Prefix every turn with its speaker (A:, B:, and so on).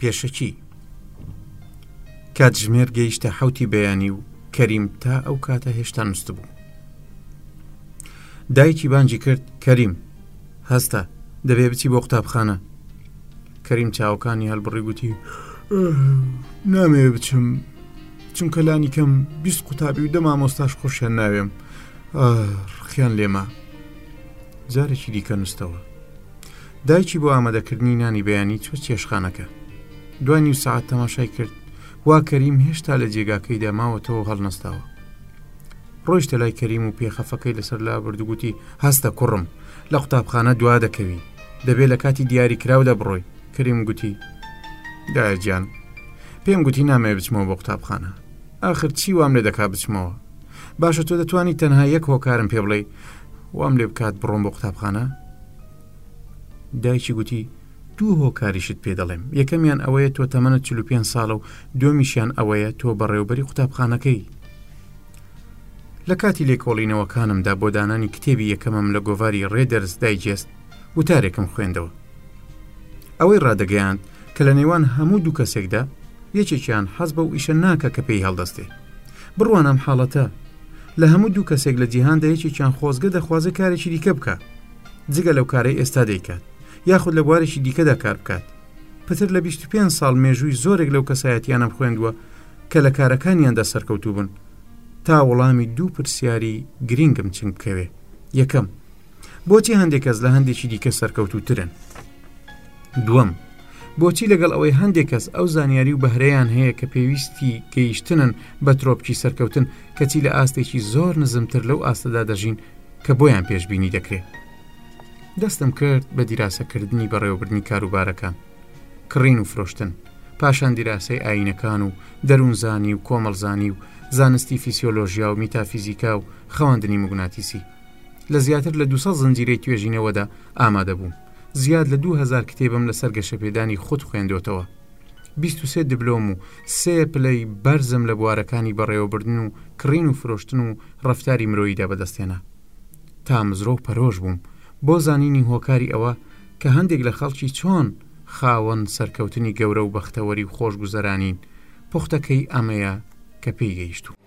A: پێشەکی کاتژمێر گەیشتە حوتی بەیانی و کەریم تا ئەو کاتە هێشتا نوست بوو دایکی بانجی کرد کەریم هەستە دەبێ بچی بۆ قوتابخانە کەریم چاوەکانی هەلبڕی گوتی نامێ بچم چونکە لانی کەم بیست قوتابی و دەما مۆستاش خۆشیان ناوێم ڕخیان لێما جارێکی دیکە نووسەوە دایکی بۆ ئامادەکردنی نانی بەیانی چوە چێشخانەکە دوای نیو سعات تەماشای کرد وا کەریم هێشتا لە جێگاکەی داماوەتەوە هەڵنەستاوە ڕۆیشتە لای کەریم و پێخەفەکەی لەسەر لا بردوگوتی هەستە کوڕم لە قوتابخانە دوا دەکەوی دەبێ لە کاتی دیاری کراودا بڕۆی کەریم گوتی دایجان پێم گوتی نامێ بچمەوە بۆ قوتابخانە ئاخر چی وام لێ دەکا بچمەوە باشە تۆ دەتوانی تەنها یەک هۆکارم پێ بڵێ وام لێ بکات بڕۆم بۆ قوتابخانە دایکی گوتی دوو هۆکاریشت پێ دەڵێم یەکەمیان ئەوەیە تۆ تەمەە 45 ساڵە و دومیشیان ئەوەیە تۆ بەڕێوبەری قوتابخانەکەی لە کاتی لێکۆڵینەوەکانمدا بۆ دانانی کتێبی یەکەمم لە گۆڤاری ڕێدەرز دایجست وتارێکم خوێندەوە ئەوەی ڕادەگەیاند کە لە نێوان هەموو دوو کەسێکدا یەکێکیان حەز بە و ئیشە ناکە کە پێی هەڵدەستێ بڕوانە ئەم حاڵەتە، لە هەموو دوو کەسێک لە جیهاندا یەکێکیان خۆزگە دەخوازێت کارێکی دیکە بکات جگە لەو کارەی ئێستا دەیکات یاخود لە بوارێکی دیکەدا کار بکات پتر لە 25 ساڵ مێژووی زۆرێک لەو کەسایەتیانم خوێندووە کە لە کارەکانیاندا سەرکەوتوو بوون تا وەڵامی دوو پرسیاری گرینگم چنگ بکەوێ یەکەم بۆچی هەندێک کەس لە هەندێکی دیکە سەرکەوتوترن دووەم بۆچی لەگەڵ ئەوەی هەندێک کەس ئەو زانیاری و بەهرەیان هەیە کە پێویستی گەیشتنن بە ترۆپکی سەرکەوتن کەچی لە ئاستێکی زۆر نزمتر لەو ئاستەدا دەژین کە بۆیان پێشببینی دەکرێت دەستم کرد بە دیراسەکردنی بەڕێوەبردنی کاروبارەکان کڕین و فرۆشتن پاشان دیراسەی ئاینەکان و دەروونزانی و کۆمەڵزانی و زانستی فیسیۆلۆژیا و میتافیزیکا و خەواندنی مگوناتیسی لە زیاتر لە دوو سەد زنجیرەی توێژینەوەدا ئامادە بووم، زیاد لە دوو هەزار کتێبم لەسەر گەشەپێدانی خود خوێندۆتەوە. بیست و سێ دبلۆم و سێ پلەی بەرزم لە بوارەکانی بەڕێوەبردن و کڕین و فرۆشتن و ڕەفتاری مرۆییدا بەدەستهێنا. تامزرۆ و پەرۆش بووم بۆ زانینی هۆکاری ئەوە کە هەندێک لە خەڵکی چۆن خاوەن سەرکەوتنی گەورە و بەختەوەری و خۆشگوزەرانین، پوختەکەی ئەمەیە کە پێی گەیشتووم.